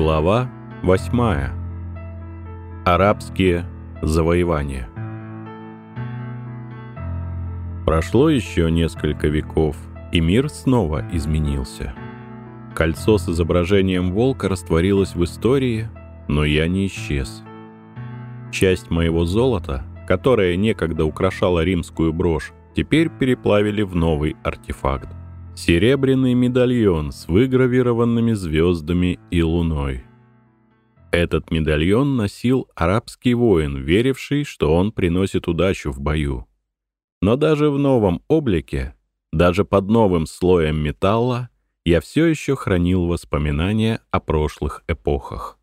Глава 8. Арабские завоевания. Прошло еще несколько веков, и мир снова изменился. Кольцо с изображением волка растворилось в истории, но я не исчез. Часть моего золота, которая некогда украшала римскую брошь, теперь переплавили в новый артефакт серебряный медальон с выгравированными звездами и луной. Этот медальон носил арабский воин, веривший, что он приносит удачу в бою. Но даже в новом облике, даже под новым слоем металла, я все еще хранил воспоминания о прошлых эпохах.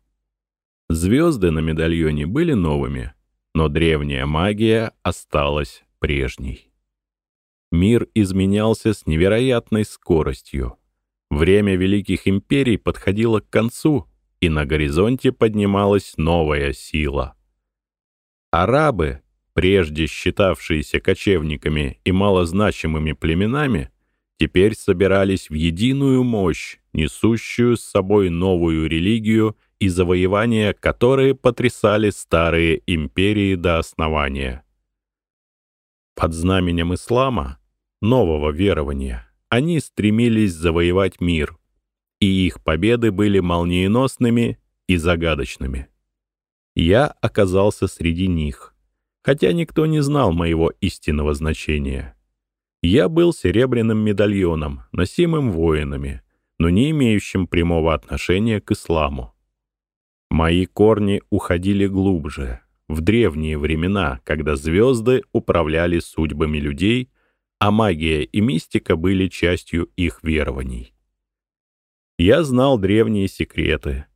Звезды на медальоне были новыми, но древняя магия осталась прежней. Мир изменялся с невероятной скоростью. Время великих империй подходило к концу, и на горизонте поднималась новая сила. Арабы, прежде считавшиеся кочевниками и малозначимыми племенами, теперь собирались в единую мощь, несущую с собой новую религию и завоевания, которые потрясали старые империи до основания. Под знаменем ислама, нового верования, они стремились завоевать мир, и их победы были молниеносными и загадочными. Я оказался среди них, хотя никто не знал моего истинного значения. Я был серебряным медальоном, носимым воинами, но не имеющим прямого отношения к исламу. Мои корни уходили глубже, в древние времена, когда звезды управляли судьбами людей, а магия и мистика были частью их верований. Я знал древние секреты,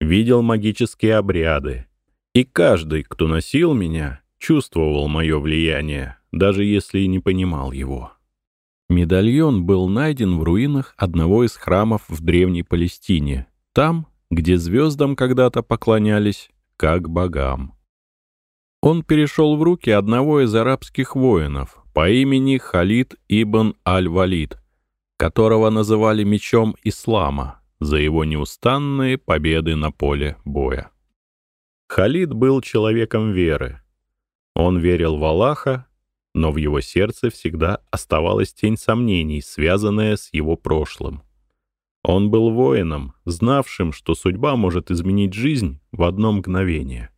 видел магические обряды, и каждый, кто носил меня, чувствовал мое влияние, даже если и не понимал его. Медальон был найден в руинах одного из храмов в Древней Палестине, там, где звездам когда-то поклонялись как богам. Он перешел в руки одного из арабских воинов по имени Халид ибн Аль-Валид, которого называли мечом ислама за его неустанные победы на поле боя. Халид был человеком веры. Он верил в Аллаха, но в его сердце всегда оставалась тень сомнений, связанная с его прошлым. Он был воином, знавшим, что судьба может изменить жизнь в одно мгновение —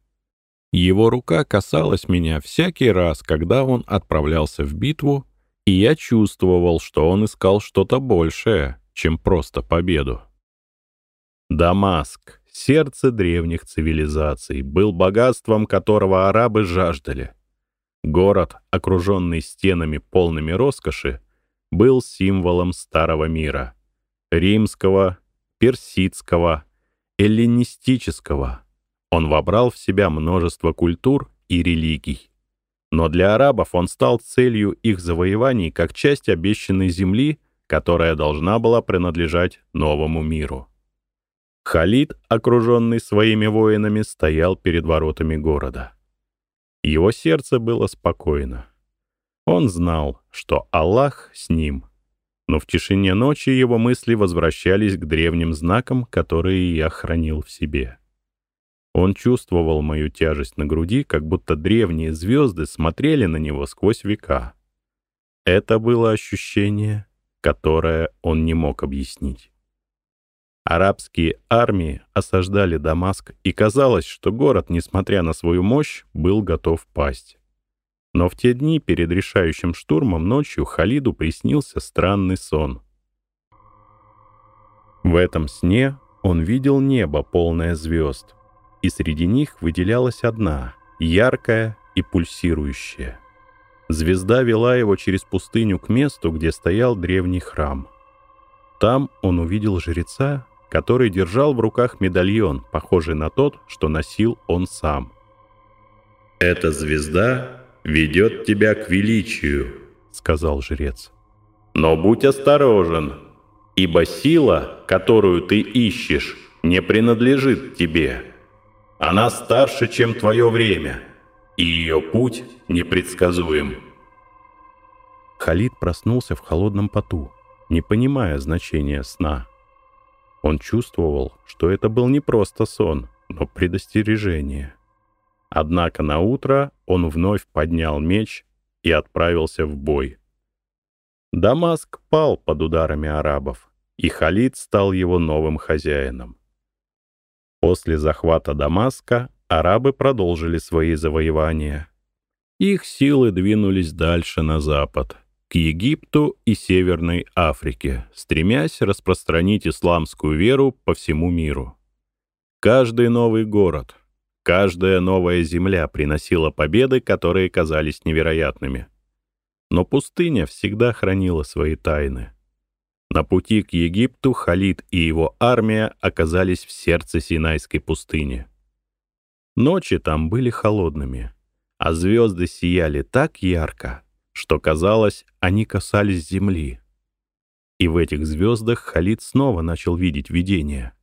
его рука касалась меня всякий раз, когда он отправлялся в битву, и я чувствовал, что он искал что-то большее, чем просто победу. Дамаск, сердце древних цивилизаций, был богатством, которого арабы жаждали. Город, окруженный стенами полными роскоши, был символом старого мира — римского, персидского, эллинистического — он вобрал в себя множество культур и религий. Но для арабов он стал целью их завоеваний как часть обещанной земли, которая должна была принадлежать новому миру. Халид, окруженный своими воинами, стоял перед воротами города. Его сердце было спокойно. Он знал, что Аллах с ним. Но в тишине ночи его мысли возвращались к древним знакам, которые я хранил в себе. Он чувствовал мою тяжесть на груди, как будто древние звезды смотрели на него сквозь века. Это было ощущение, которое он не мог объяснить. Арабские армии осаждали Дамаск, и казалось, что город, несмотря на свою мощь, был готов пасть. Но в те дни перед решающим штурмом ночью Халиду приснился странный сон. В этом сне он видел небо, полное звезд — и среди них выделялась одна, яркая и пульсирующая. Звезда вела его через пустыню к месту, где стоял древний храм. Там он увидел жреца, который держал в руках медальон, похожий на тот, что носил он сам. «Эта звезда ведет тебя к величию», — сказал жрец. «Но будь осторожен, ибо сила, которую ты ищешь, не принадлежит тебе». Она старше, чем твое время, и ее путь непредсказуем. Халид проснулся в холодном поту, не понимая значения сна. Он чувствовал, что это был не просто сон, но предостережение. Однако на утро он вновь поднял меч и отправился в бой. Дамаск пал под ударами арабов, и Халид стал его новым хозяином. После захвата Дамаска арабы продолжили свои завоевания. Их силы двинулись дальше на запад, к Египту и Северной Африке, стремясь распространить исламскую веру по всему миру. Каждый новый город, каждая новая земля приносила победы, которые казались невероятными. Но пустыня всегда хранила свои тайны. На пути к Египту Халид и его армия оказались в сердце Синайской пустыни. Ночи там были холодными, а звезды сияли так ярко, что казалось, они касались земли. И в этих звездах Халид снова начал видеть видения.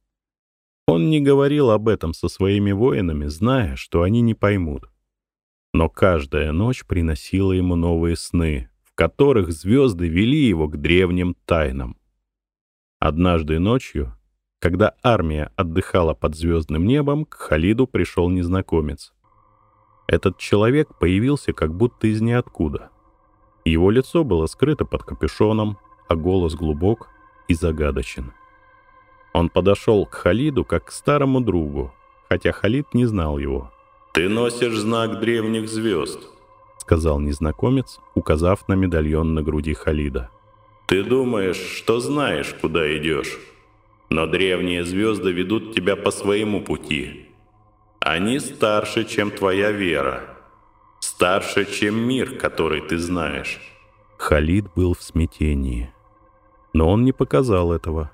Он не говорил об этом со своими воинами, зная, что они не поймут. Но каждая ночь приносила ему новые сны, которых звезды вели его к древним тайнам. Однажды ночью, когда армия отдыхала под звездным небом, к Халиду пришел незнакомец. Этот человек появился как будто из ниоткуда. Его лицо было скрыто под капюшоном, а голос глубок и загадочен. Он подошел к Халиду как к старому другу, хотя Халид не знал его. «Ты носишь знак древних звезд», сказал незнакомец, указав на медальон на груди Халида. «Ты думаешь, что знаешь, куда идешь, но древние звезды ведут тебя по своему пути. Они старше, чем твоя вера, старше, чем мир, который ты знаешь». Халид был в смятении. Но он не показал этого.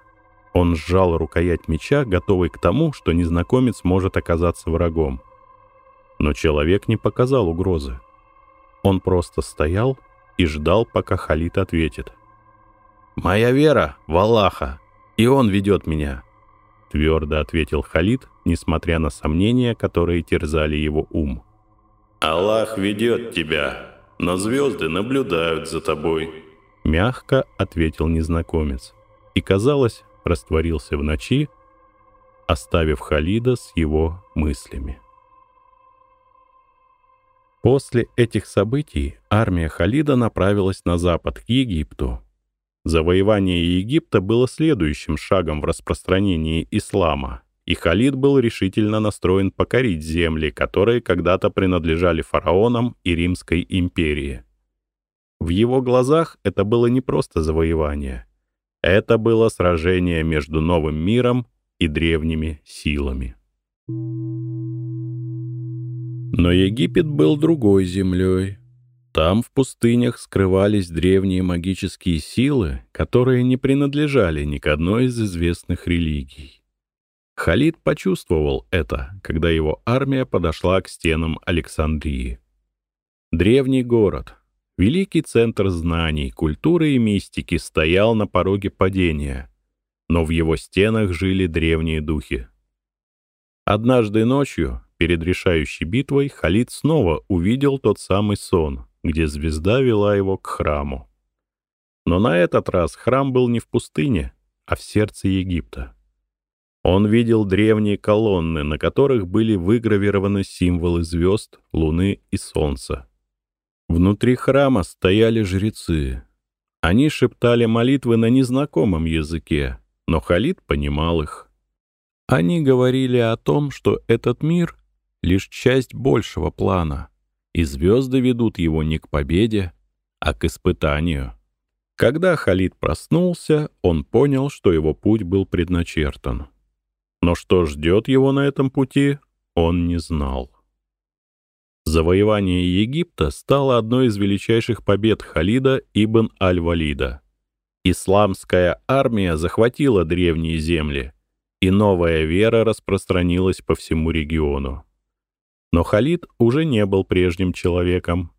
Он сжал рукоять меча, готовый к тому, что незнакомец может оказаться врагом. Но человек не показал угрозы. Он просто стоял и ждал, пока Халид ответит. «Моя вера в Аллаха, и он ведет меня», — твердо ответил Халид, несмотря на сомнения, которые терзали его ум. «Аллах ведет тебя, но звезды наблюдают за тобой», — мягко ответил незнакомец и, казалось, растворился в ночи, оставив Халида с его мыслями. После этих событий армия Халида направилась на запад, к Египту. Завоевание Египта было следующим шагом в распространении ислама, и Халид был решительно настроен покорить земли, которые когда-то принадлежали фараонам и Римской империи. В его глазах это было не просто завоевание. Это было сражение между новым миром и древними силами. Но Египет был другой землей. Там в пустынях скрывались древние магические силы, которые не принадлежали ни к одной из известных религий. Халид почувствовал это, когда его армия подошла к стенам Александрии. Древний город, великий центр знаний, культуры и мистики стоял на пороге падения, но в его стенах жили древние духи. Однажды ночью Перед решающей битвой Халид снова увидел тот самый сон, где звезда вела его к храму. Но на этот раз храм был не в пустыне, а в сердце Египта. Он видел древние колонны, на которых были выгравированы символы звезд, луны и солнца. Внутри храма стояли жрецы. Они шептали молитвы на незнакомом языке, но Халид понимал их. Они говорили о том, что этот мир лишь часть большего плана, и звезды ведут его не к победе, а к испытанию. Когда Халид проснулся, он понял, что его путь был предначертан. Но что ждет его на этом пути, он не знал. Завоевание Египта стало одной из величайших побед Халида ибн Аль-Валида. Исламская армия захватила древние земли, и новая вера распространилась по всему региону. Но Халид уже не был прежним человеком.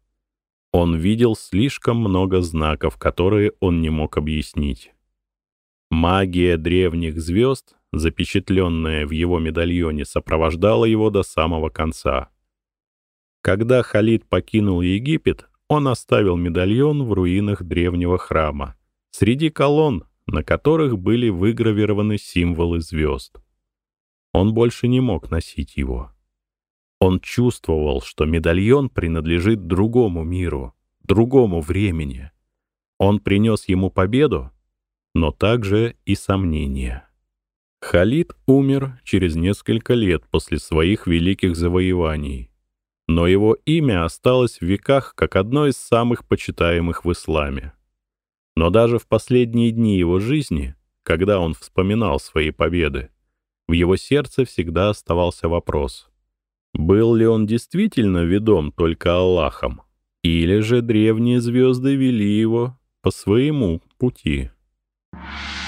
Он видел слишком много знаков, которые он не мог объяснить. Магия древних звезд, запечатленная в его медальоне, сопровождала его до самого конца. Когда Халид покинул Египет, он оставил медальон в руинах древнего храма, среди колонн, на которых были выгравированы символы звезд. Он больше не мог носить его. Он чувствовал, что медальон принадлежит другому миру, другому времени. Он принес ему победу, но также и сомнения. Халид умер через несколько лет после своих великих завоеваний, но его имя осталось в веках как одно из самых почитаемых в исламе. Но даже в последние дни его жизни, когда он вспоминал свои победы, в его сердце всегда оставался вопрос, был ли он действительно ведом только Аллахом, или же древние звезды вели его по своему пути. you